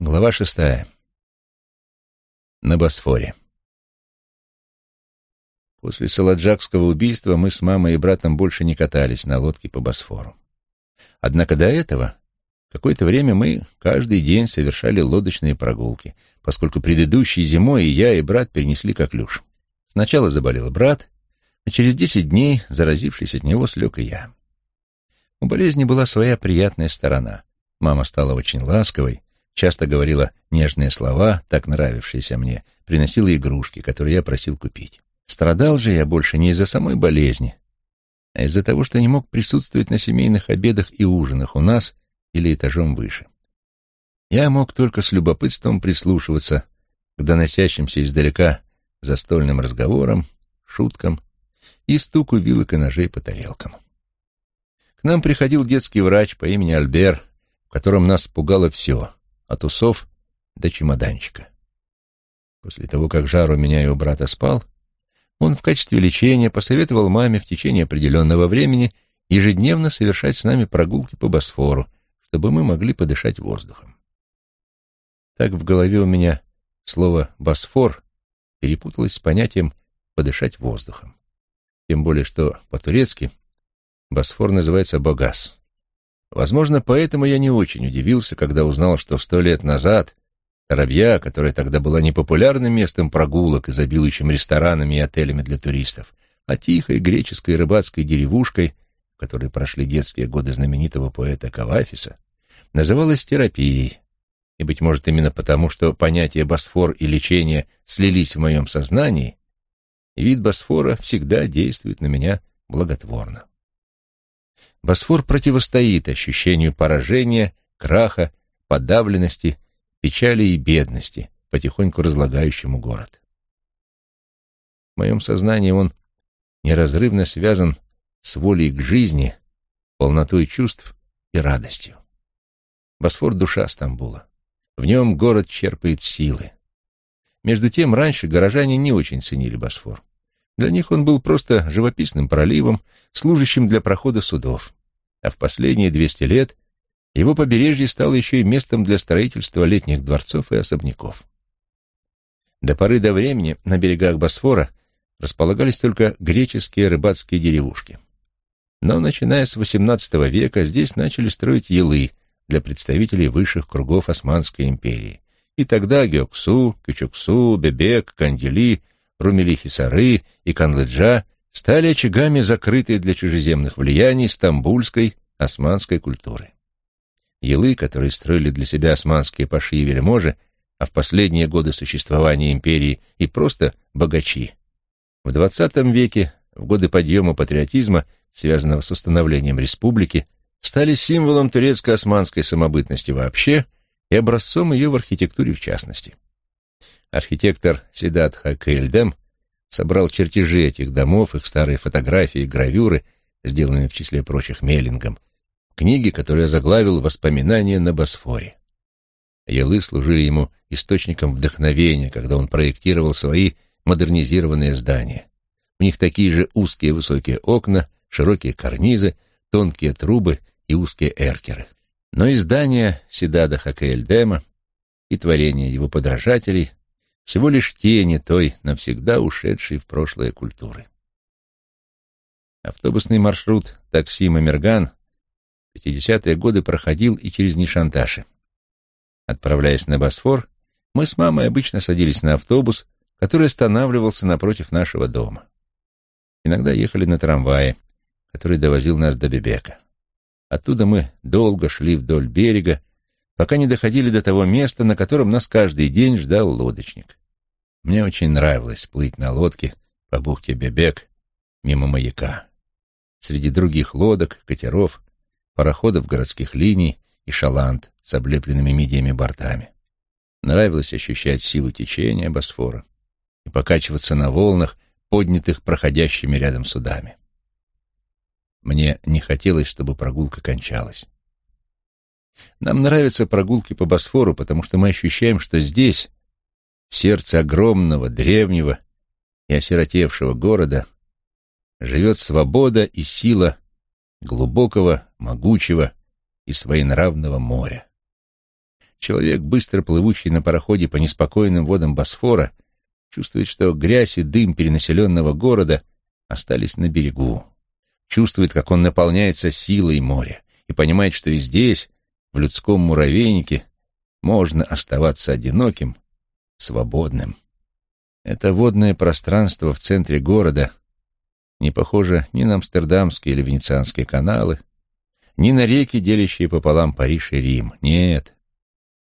Глава шестая. На Босфоре. После Саладжакского убийства мы с мамой и братом больше не катались на лодке по Босфору. Однако до этого какое-то время мы каждый день совершали лодочные прогулки, поскольку предыдущей зимой и я, и брат перенесли коклюш. Сначала заболел брат, а через десять дней, заразившись от него, слег и я. У болезни была своя приятная сторона. Мама стала очень ласковой, часто говорила нежные слова, так нравившиеся мне, приносила игрушки, которые я просил купить. Страдал же я больше не из-за самой болезни, а из-за того, что не мог присутствовать на семейных обедах и ужинах у нас или этажом выше. Я мог только с любопытством прислушиваться к доносящимся издалека застольным разговорам, шуткам и стуку вилок и ножей по тарелкам. К нам приходил детский врач по имени Альбер, в котором нас пугало все, от усов до чемоданчика. После того, как жар у меня и у брата спал, он в качестве лечения посоветовал маме в течение определенного времени ежедневно совершать с нами прогулки по Босфору, чтобы мы могли подышать воздухом. Так в голове у меня слово «босфор» перепуталось с понятием «подышать воздухом». Тем более, что по-турецки Босфор называется Богас. Возможно, поэтому я не очень удивился, когда узнал, что сто лет назад Тарабья, которая тогда была не популярным местом прогулок, изобилующим ресторанами и отелями для туристов, а тихой греческой рыбацкой деревушкой, в которой прошли детские годы знаменитого поэта Кавафиса, называлась терапией. И, быть может, именно потому, что понятия Босфор и лечение слились в моем сознании, вид Босфора всегда действует на меня благотворно. Босфор противостоит ощущению поражения, краха, подавленности, печали и бедности, потихоньку разлагающему город. В моем сознании он неразрывно связан с волей к жизни, полнотой чувств и радостью. Босфор — душа Стамбула. В нем город черпает силы. Между тем, раньше горожане не очень ценили Босфор. Для них он был просто живописным проливом, служащим для прохода судов. А в последние 200 лет его побережье стало еще и местом для строительства летних дворцов и особняков. До поры до времени на берегах Босфора располагались только греческие рыбацкие деревушки. Но, начиная с XVIII века, здесь начали строить елы для представителей высших кругов Османской империи. И тогда Геоксу, Кючуксу, Бебек, Кандили — Румели-Хисары и Канлыджа стали очагами закрытой для чужеземных влияний стамбульской османской культуры. Елы, которые строили для себя османские паши и вельможи, а в последние годы существования империи и просто богачи. В XX веке, в годы подъема патриотизма, связанного с установлением республики, стали символом турецко-османской самобытности вообще и образцом ее в архитектуре в частности. Архитектор Сидат Хакельдем собрал чертежи этих домов, их старые фотографии, гравюры, сделанные в числе прочих Меллингом, книги, которые заглавил «Воспоминания на Босфоре». Ялы служили ему источником вдохновения, когда он проектировал свои модернизированные здания. У них такие же узкие высокие окна, широкие карнизы, тонкие трубы и узкие эркеры. Но и здания Сидада Хакельдема и творения его подражателей всего лишь тени той навсегда ушедшей в прошлое культуры. Автобусный маршрут такси «Мамерган» в 50-е годы проходил и через Нишанташи. Отправляясь на Босфор, мы с мамой обычно садились на автобус, который останавливался напротив нашего дома. Иногда ехали на трамвае, который довозил нас до Бебека. Оттуда мы долго шли вдоль берега, пока не доходили до того места, на котором нас каждый день ждал лодочник. Мне очень нравилось плыть на лодке по бухте Бебек мимо маяка. Среди других лодок, катеров, пароходов городских линий и шаланд с облепленными мидиями бортами. Нравилось ощущать силу течения Босфора и покачиваться на волнах, поднятых проходящими рядом судами. Мне не хотелось, чтобы прогулка кончалась. Нам нравятся прогулки по Босфору, потому что мы ощущаем, что здесь, в сердце огромного, древнего и осиротевшего города, живет свобода и сила глубокого, могучего и своенравного моря. человек, быстро плывущий на пароходе по неспокойным водам Босфора, чувствует, что грязь и дым перенаселенного города остались на берегу, чувствует, как он наполняется силой моря, и понимает, что и здесь, в людском муравейнике, можно оставаться одиноким, свободным. Это водное пространство в центре города не похоже ни на амстердамские или венецианские каналы, ни на реки, делящие пополам Париж и Рим. Нет.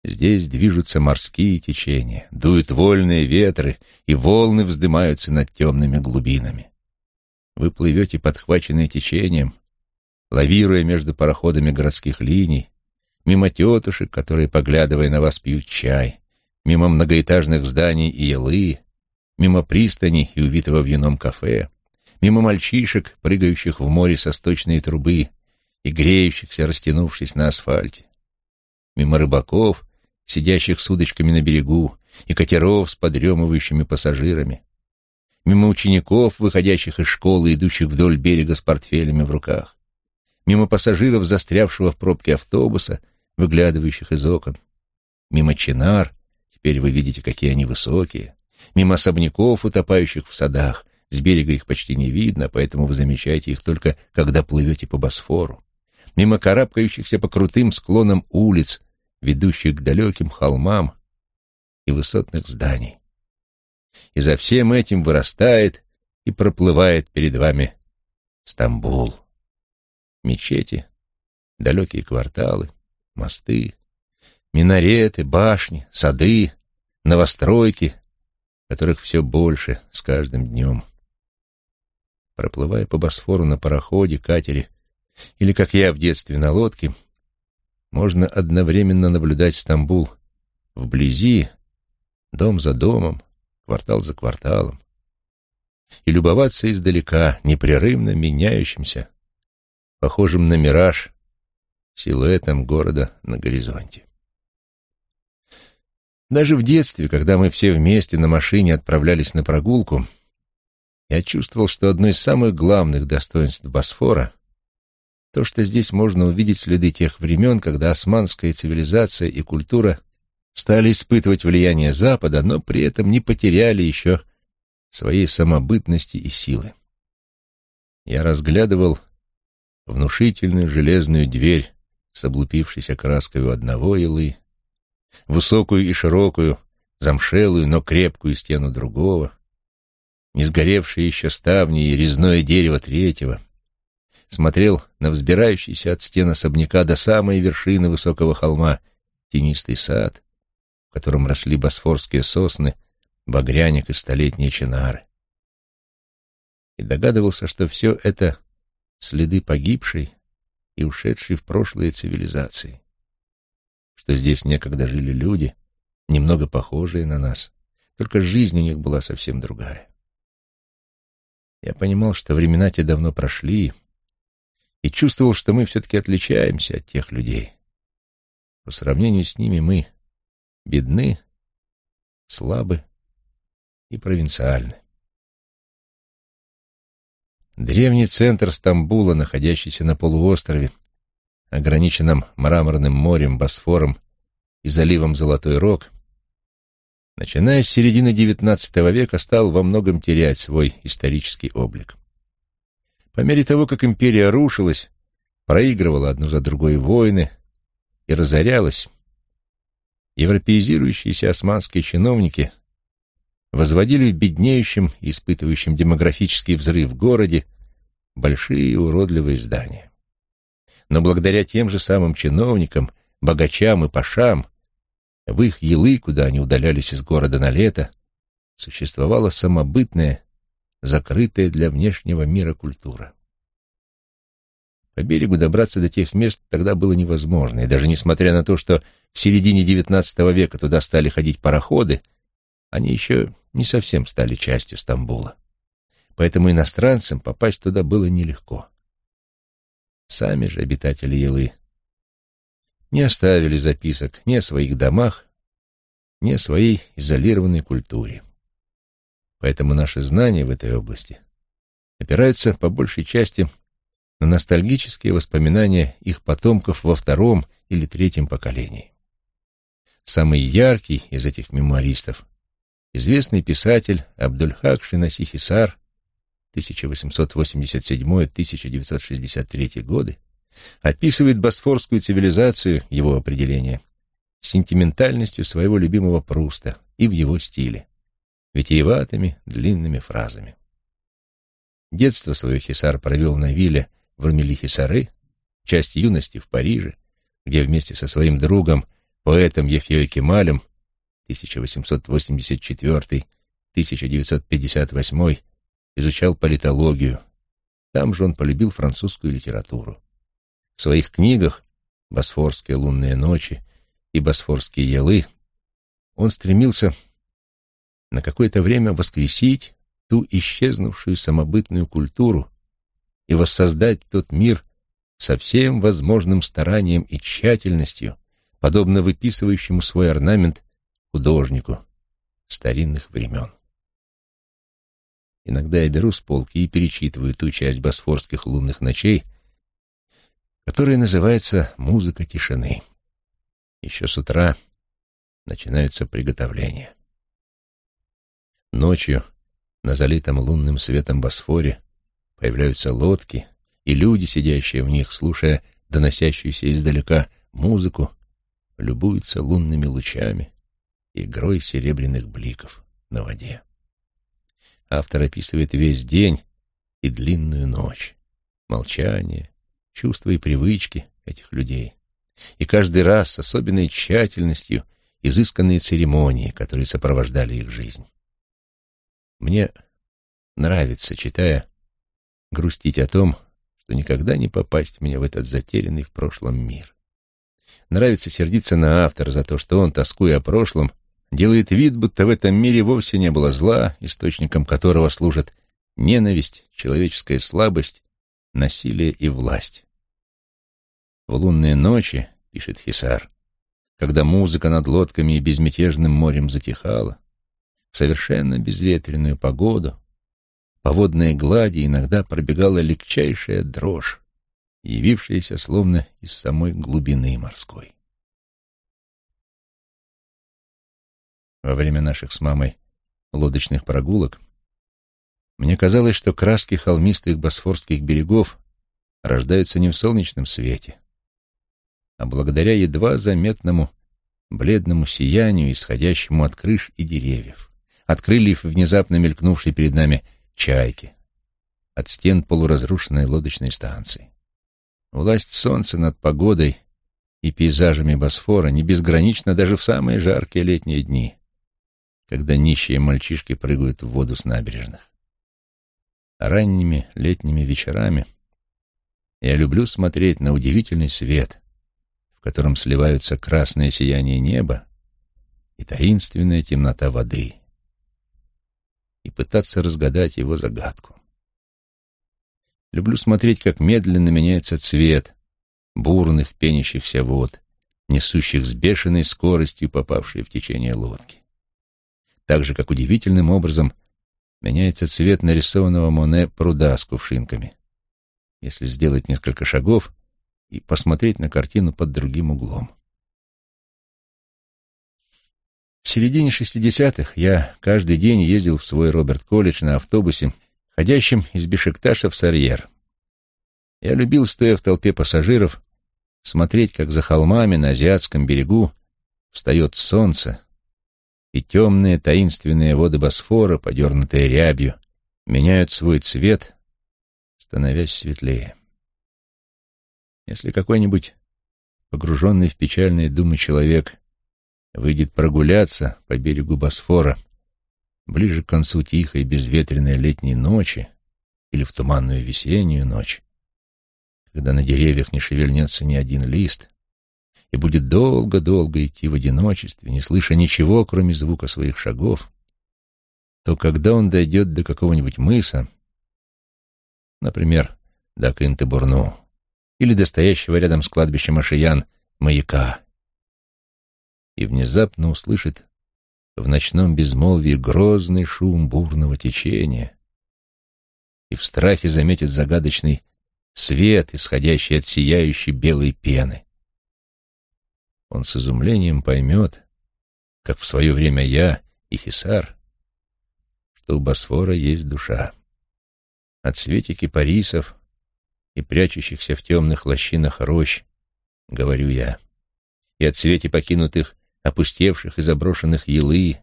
Здесь движутся морские течения, дуют вольные ветры, и волны вздымаются над темными глубинами. Вы плывете, подхваченные течением, лавируя между пароходами городских линий, мимо тетушек, которые, поглядывая на вас, пьют чай, мимо многоэтажных зданий и елы, мимо пристани и увитого вьюном кафе, мимо мальчишек, прыгающих в море со сточной трубы и греющихся, растянувшись на асфальте, мимо рыбаков, сидящих с удочками на берегу, и катеров с подремывающими пассажирами, мимо учеников, выходящих из школы, идущих вдоль берега с портфелями в руках, мимо пассажиров, застрявшего в пробке автобуса, выглядывающих из окон, мимо чинар, теперь вы видите, какие они высокие, мимо особняков, утопающих в садах, с берега их почти не видно, поэтому вы замечаете их только, когда плывете по Босфору, мимо карабкающихся по крутым склонам улиц, ведущих к далеким холмам и высотных зданий. И за всем этим вырастает и проплывает перед вами Стамбул. Мечети, далекие кварталы, мосты, минареты, башни, сады, новостройки, которых все больше с каждым днем. Проплывая по Босфору на пароходе, катере или, как я в детстве, на лодке, можно одновременно наблюдать Стамбул вблизи, дом за домом, квартал за кварталом, и любоваться издалека непрерывно меняющимся, похожим на мираж, силуэтом города на горизонте. Даже в детстве, когда мы все вместе на машине отправлялись на прогулку, я чувствовал, что одно из самых главных достоинств Босфора — то, что здесь можно увидеть следы тех времен, когда османская цивилизация и культура стали испытывать влияние Запада, но при этом не потеряли еще своей самобытности и силы. Я разглядывал внушительную железную дверь с облупившейся краской у одного елы, высокую и широкую, замшелую, но крепкую стену другого, не сгоревшие еще ставни и резное дерево третьего, смотрел на взбирающийся от стен особняка до самой вершины высокого холма тенистый сад, в котором росли босфорские сосны, багряник и столетние чинары. И догадывался, что все это следы погибшей и ушедшей в прошлое цивилизации что здесь некогда жили люди, немного похожие на нас, только жизнь у них была совсем другая. Я понимал, что времена те давно прошли, и чувствовал, что мы все-таки отличаемся от тех людей. По сравнению с ними мы бедны, слабы и провинциальны. Древний центр Стамбула, находящийся на полуострове, ограниченном мраморным морем, Босфором и заливом Золотой Рог, начиная с середины XIX века стал во многом терять свой исторический облик. По мере того, как империя рушилась, проигрывала одну за другой войны и разорялась, европеизирующиеся османские чиновники возводили в беднеющем и испытывающем демографический взрыв городе большие уродливые здания но благодаря тем же самым чиновникам, богачам и пашам, в их елы, куда они удалялись из города на лето, существовала самобытная, закрытая для внешнего мира культура. По берегу добраться до тех мест тогда было невозможно, и даже несмотря на то, что в середине XIX века туда стали ходить пароходы, они еще не совсем стали частью Стамбула. Поэтому иностранцам попасть туда было нелегко. Сами же обитатели Елы не оставили записок ни о своих домах, ни о своей изолированной культуре. Поэтому наши знания в этой области опираются по большей части на ностальгические воспоминания их потомков во втором или третьем поколении. самый яркий из этих мемуаристов, известный писатель Абдульхак Шинаси Хисар 1887-1963 годы описывает босфорскую цивилизацию, его определение, сентиментальностью своего любимого Пруста и в его стиле, витиеватыми длинными фразами. Детство свое Хисар провел на вилле в Румели-Хисары, часть юности в Париже, где вместе со своим другом, поэтом Ефьей Кемалем 1884-1958 изучал политологию. Там же он полюбил французскую литературу. В своих книгах «Босфорские лунные ночи» и «Босфорские елы» он стремился на какое-то время воскресить ту исчезнувшую самобытную культуру и воссоздать тот мир со всем возможным старанием и тщательностью, подобно выписывающему свой орнамент художнику старинных времен. Иногда я беру с полки и перечитываю ту часть босфорских лунных ночей, которая называется «Музыка тишины». Еще с утра начинаются приготовления. Ночью на залитом лунным светом Босфоре появляются лодки, и люди, сидящие в них, слушая доносящуюся издалека музыку, любуются лунными лучами игрой серебряных бликов на воде. Автор описывает весь день и длинную ночь, молчание, чувства и привычки этих людей. И каждый раз с особенной тщательностью изысканные церемонии, которые сопровождали их жизнь. Мне нравится, читая, грустить о том, что никогда не попасть мне в этот затерянный в прошлом мир. Нравится сердиться на автора за то, что он, тоскуя о прошлом, делает вид, будто в этом мире вовсе не было зла, источником которого служат ненависть, человеческая слабость, насилие и власть. В лунные ночи, пишет Хисар, когда музыка над лодками и безмятежным морем затихала, в совершенно безветренную погоду, по водной глади иногда пробегала легчайшая дрожь, явившаяся словно из самой глубины морской. Во время наших с мамой лодочных прогулок мне казалось, что краски холмистых босфорских берегов рождаются не в солнечном свете, а благодаря едва заметному бледному сиянию, исходящему от крыш и деревьев, от крыльев внезапно мелькнувшей перед нами чайки, от стен полуразрушенной лодочной станции. Власть солнца над погодой и пейзажами Босфора не безгранична даже в самые жаркие летние дни когда нищие мальчишки прыгают в воду с набережных. Ранними летними вечерами я люблю смотреть на удивительный свет, в котором сливаются красное сияние неба и таинственная темнота воды, и пытаться разгадать его загадку. Люблю смотреть, как медленно меняется цвет бурных пенящихся вод, несущих с бешеной скоростью попавшие в течение лодки так же, как удивительным образом меняется цвет нарисованного Моне пруда с кувшинками. Если сделать несколько шагов и посмотреть на картину под другим углом. В середине шестидесятых я каждый день ездил в свой Роберт-колледж на автобусе, ходящем из Бешикташа в Сарьер. Я любил, стоя в толпе пассажиров, смотреть, как за холмами на азиатском берегу встает солнце, и темные таинственные воды Босфора, подернутые рябью, меняют свой цвет, становясь светлее. Если какой-нибудь погруженный в печальные думы человек выйдет прогуляться по берегу Босфора ближе к концу тихой безветренной летней ночи или в туманную весеннюю ночь, когда на деревьях не шевельнется ни один лист, и будет долго-долго идти в одиночестве, не слыша ничего, кроме звука своих шагов, то когда он дойдет до какого-нибудь мыса, например, до Кынты-Бурну, или до стоящего рядом с кладбищем Ашиян маяка, и внезапно услышит в ночном безмолвии грозный шум бурного течения и в страхе заметит загадочный свет, исходящий от сияющей белой пены, он с изумлением поймет, как в свое время я и Хисар, что у Босфора есть душа. От свете кипарисов и прячущихся в темных лощинах рощ, говорю я, и от свете покинутых, опустевших и заброшенных елы,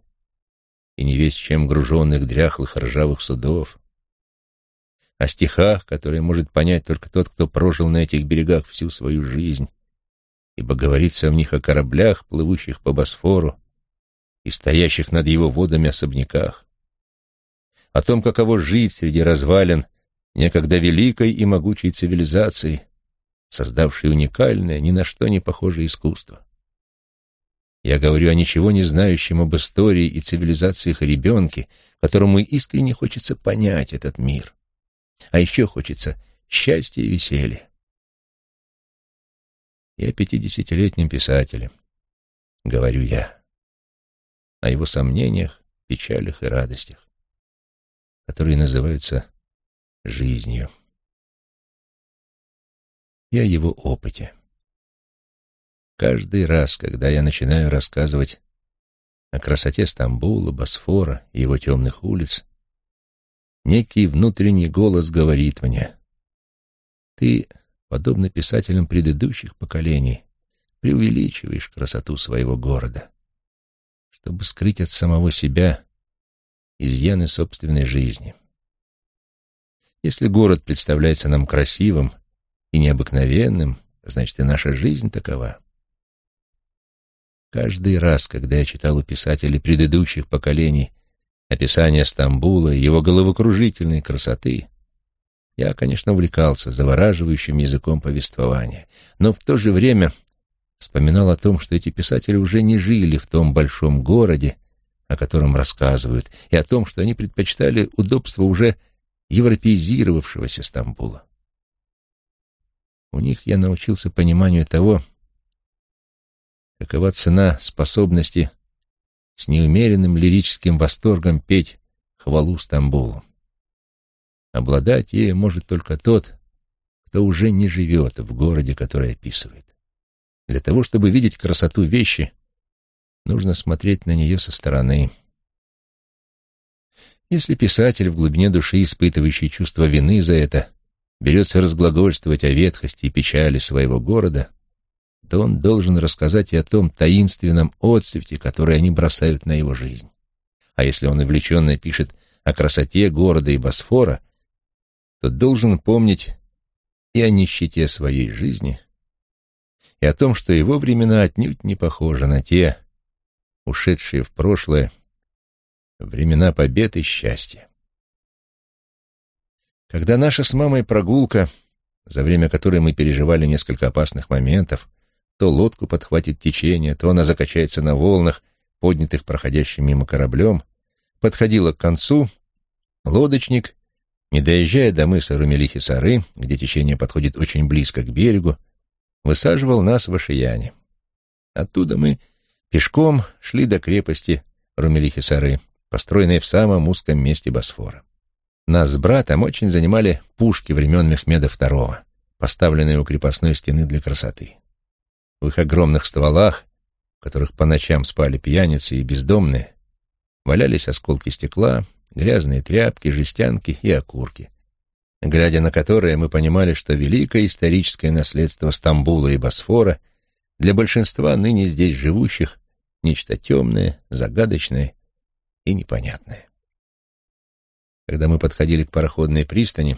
и не весь чем груженных дряхлых ржавых судов, о стихах, которые может понять только тот, кто прожил на этих берегах всю свою жизнь, ибо говорится в них о кораблях, плывущих по Босфору и стоящих над его водами особняках, о том, каково жить среди развалин некогда великой и могучей цивилизации, создавшей уникальное, ни на что не похожее искусство. Я говорю о ничего не знающем об истории и цивилизациях ребенке, которому искренне хочется понять этот мир. А еще хочется счастья и веселья. Я пятидесятилетним писателем, говорю я, о его сомнениях, печалях и радостях, которые называются жизнью. И о его опыте. Каждый раз, когда я начинаю рассказывать о красоте Стамбула, Босфора и его темных улиц, некий внутренний голос говорит мне, «Ты, подобно писателям предыдущих поколений, преувеличиваешь красоту своего города, чтобы скрыть от самого себя изъяны собственной жизни. Если город представляется нам красивым и необыкновенным, значит и наша жизнь такова. Каждый раз, когда я читал у писателей предыдущих поколений описание Стамбула его головокружительной красоты, я, конечно, увлекался завораживающим языком повествования, но в то же время вспоминал о том, что эти писатели уже не жили в том большом городе, о котором рассказывают, и о том, что они предпочитали удобство уже европеизировавшегося Стамбула. У них я научился пониманию того, какова цена способности с неумеренным лирическим восторгом петь хвалу Стамбулу. Обладать ею может только тот, кто уже не живет в городе, который описывает. Для того, чтобы видеть красоту вещи, нужно смотреть на нее со стороны. Если писатель в глубине души, испытывающий чувство вины за это, берется разглагольствовать о ветхости и печали своего города, то он должен рассказать и о том таинственном отцвете, который они бросают на его жизнь. А если он увлеченно пишет о красоте города и Босфора, то должен помнить и о нищете своей жизни, и о том, что его времена отнюдь не похожи на те, ушедшие в прошлое, времена побед и счастья. Когда наша с мамой прогулка, за время которой мы переживали несколько опасных моментов, то лодку подхватит течение, то она закачается на волнах, поднятых проходящим мимо кораблем, подходила к концу, лодочник, не доезжая до мыса Румелихи-Сары, где течение подходит очень близко к берегу, высаживал нас в Ашияне. Оттуда мы пешком шли до крепости Румелихи-Сары, построенной в самом узком месте Босфора. Нас с братом очень занимали пушки времен Мехмеда II, поставленные у крепостной стены для красоты. В их огромных стволах, в которых по ночам спали пьяницы и бездомные, валялись осколки стекла, грязные тряпки, жестянки и окурки, глядя на которые мы понимали, что великое историческое наследство Стамбула и Босфора для большинства ныне здесь живущих нечто темное, загадочное и непонятное. Когда мы подходили к пароходной пристани,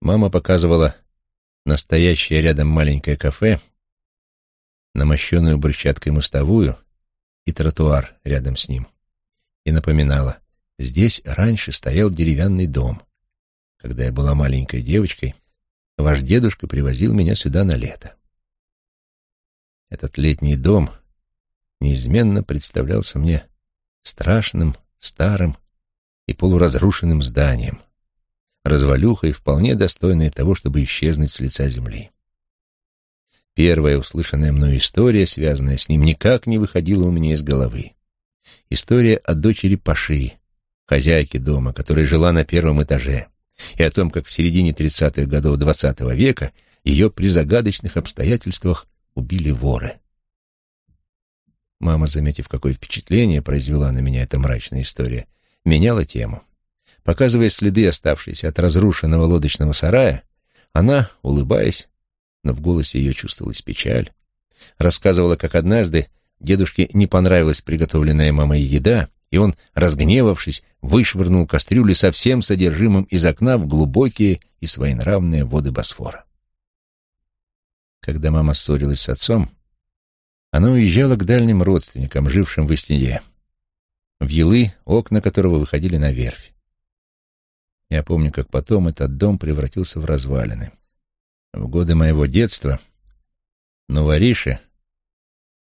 мама показывала настоящее рядом маленькое кафе, намощенную брусчаткой мостовую и тротуар рядом с ним, и напоминала, здесь раньше стоял деревянный дом. Когда я была маленькой девочкой, ваш дедушка привозил меня сюда на лето. Этот летний дом неизменно представлялся мне страшным, старым и полуразрушенным зданием, развалюхой, вполне достойной того, чтобы исчезнуть с лица земли. Первая услышанная мною история, связанная с ним, никак не выходила у меня из головы. История о дочери Паши, хозяйке дома, которая жила на первом этаже, и о том, как в середине тридцатых годов двадцатого века ее при загадочных обстоятельствах убили воры. Мама, заметив, какое впечатление произвела на меня эта мрачная история, меняла тему. Показывая следы, оставшиеся от разрушенного лодочного сарая, она, улыбаясь, но в голосе ее чувствовалась печаль, рассказывала, как однажды дедушке не понравилась приготовленная мамой еда, и он, разгневавшись, вышвырнул кастрюли со всем содержимым из окна в глубокие и своенравные воды Босфора. Когда мама ссорилась с отцом, она уезжала к дальним родственникам, жившим в Истине, в Елы, окна которого выходили на верфь. Я помню, как потом этот дом превратился в развалины. В годы моего детства новориши,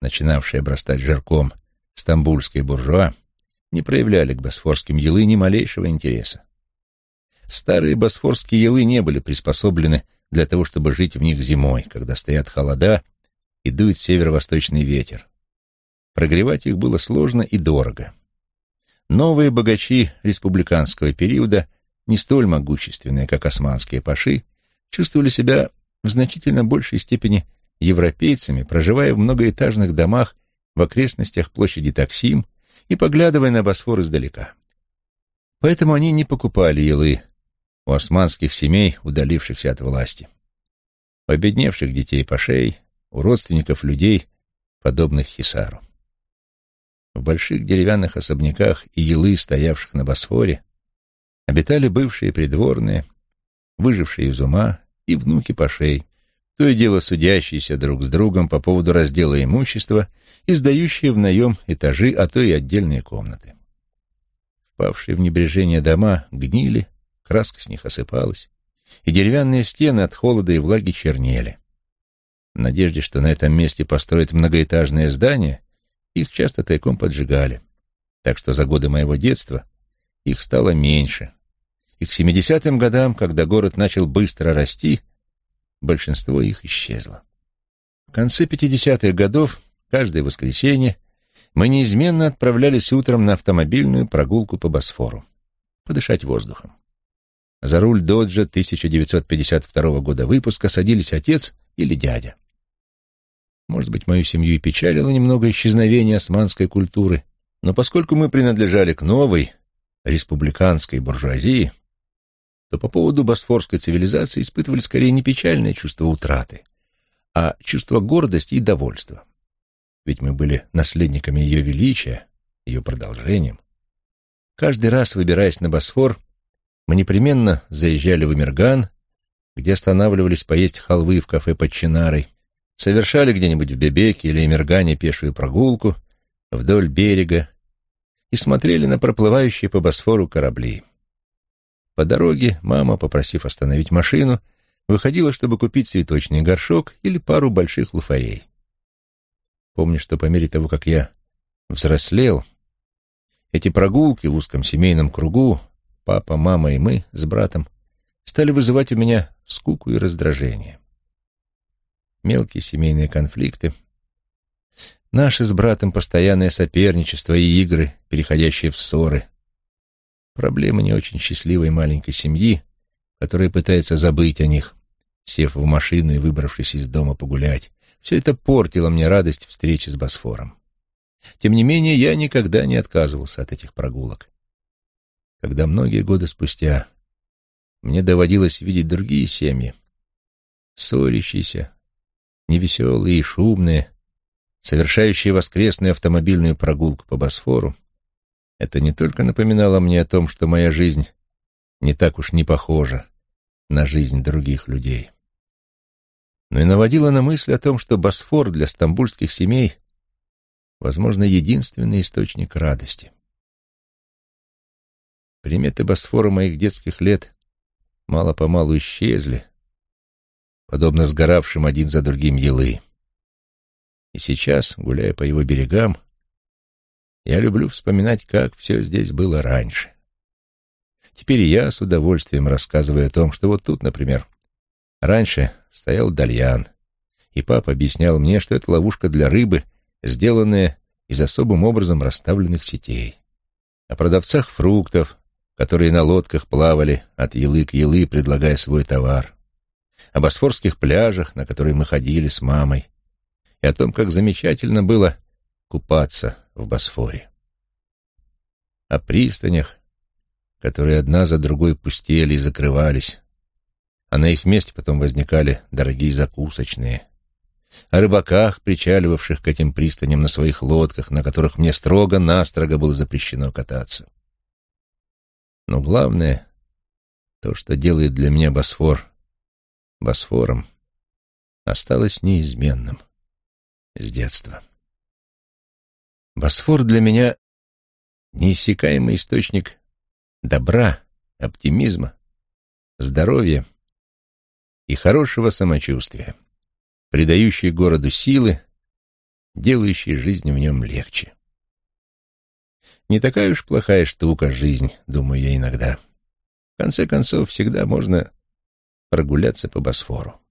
начинавшие обрастать жирком стамбульские буржуа, не проявляли к босфорским елы ни малейшего интереса. Старые босфорские елы не были приспособлены для того, чтобы жить в них зимой, когда стоят холода и дует северо-восточный ветер. Прогревать их было сложно и дорого. Новые богачи республиканского периода, не столь могущественные, как османские паши, чувствовали себя в значительно большей степени европейцами, проживая в многоэтажных домах в окрестностях площади Таксим и поглядывая на Босфор издалека. Поэтому они не покупали елы у османских семей, удалившихся от власти. У обедневших детей пашей, у родственников людей, подобных Хисару. В больших деревянных особняках и елы, стоявших на Босфоре, обитали бывшие придворные, выжившие из ума и внуки пашей, то и дело судящиеся друг с другом по поводу раздела имущества и сдающие в наем этажи, а то и отдельные комнаты. Впавшие в небрежение дома гнили, краска с них осыпалась, и деревянные стены от холода и влаги чернели. В надежде, что на этом месте построят многоэтажное здание, их часто тайком поджигали. Так что за годы моего детства их стало меньше. И к 70-м годам, когда город начал быстро расти, большинство их исчезло. В конце 50-х годов, каждое воскресенье, мы неизменно отправлялись утром на автомобильную прогулку по Босфору, подышать воздухом. За руль «Доджа» 1952 года выпуска садились отец или дядя. Может быть, мою семью и печалило немного исчезновение османской культуры, но поскольку мы принадлежали к новой, республиканской буржуазии, то по поводу босфорской цивилизации испытывали скорее не печальное чувство утраты, а чувство гордости и довольства. Ведь мы были наследниками ее величия, ее продолжением. Каждый раз, выбираясь на Босфор, мы непременно заезжали в Эмерган, где останавливались поесть халвы в кафе под Чинарой, совершали где-нибудь в Бебеке или Эмергане пешую прогулку вдоль берега и смотрели на проплывающие по Босфору корабли. По дороге мама, попросив остановить машину, выходила, чтобы купить цветочный горшок или пару больших луфарей. Помню, что по мере того, как я взрослел, эти прогулки в узком семейном кругу, папа, мама и мы с братом, стали вызывать у меня скуку и раздражение мелкие семейные конфликты, наше с братом постоянное соперничество и игры, переходящие в ссоры, проблемы не очень счастливой маленькой семьи, которая пытается забыть о них, сев в машину и выбравшись из дома погулять, все это портило мне радость встречи с Босфором. Тем не менее, я никогда не отказывался от этих прогулок. Когда многие годы спустя мне доводилось видеть другие семьи, ссорящиеся, невеселые и шумные, совершающие воскресную автомобильную прогулку по Босфору, это не только напоминало мне о том, что моя жизнь не так уж не похожа на жизнь других людей, но и наводило на мысль о том, что Босфор для стамбульских семей, возможно, единственный источник радости. Приметы Босфора моих детских лет мало-помалу исчезли, подобно сгоравшим один за другим елы. И сейчас, гуляя по его берегам, я люблю вспоминать, как все здесь было раньше. Теперь я с удовольствием рассказываю о том, что вот тут, например, раньше стоял дальян, и папа объяснял мне, что это ловушка для рыбы, сделанная из особым образом расставленных сетей. О продавцах фруктов, которые на лодках плавали от елы к елы, предлагая свой товар о босфорских пляжах, на которые мы ходили с мамой, и о том, как замечательно было купаться в Босфоре. О пристанях, которые одна за другой пустели и закрывались, а на их месте потом возникали дорогие закусочные, о рыбаках, причаливавших к этим пристаням на своих лодках, на которых мне строго-настрого было запрещено кататься. Но главное, то, что делает для меня Босфор Босфором, осталось неизменным с детства. Босфор для меня неиссякаемый источник добра, оптимизма, здоровья и хорошего самочувствия, придающий городу силы, делающий жизнь в нем легче. Не такая уж плохая штука жизнь, думаю я иногда. В конце концов, всегда можно прогуляться по Босфору.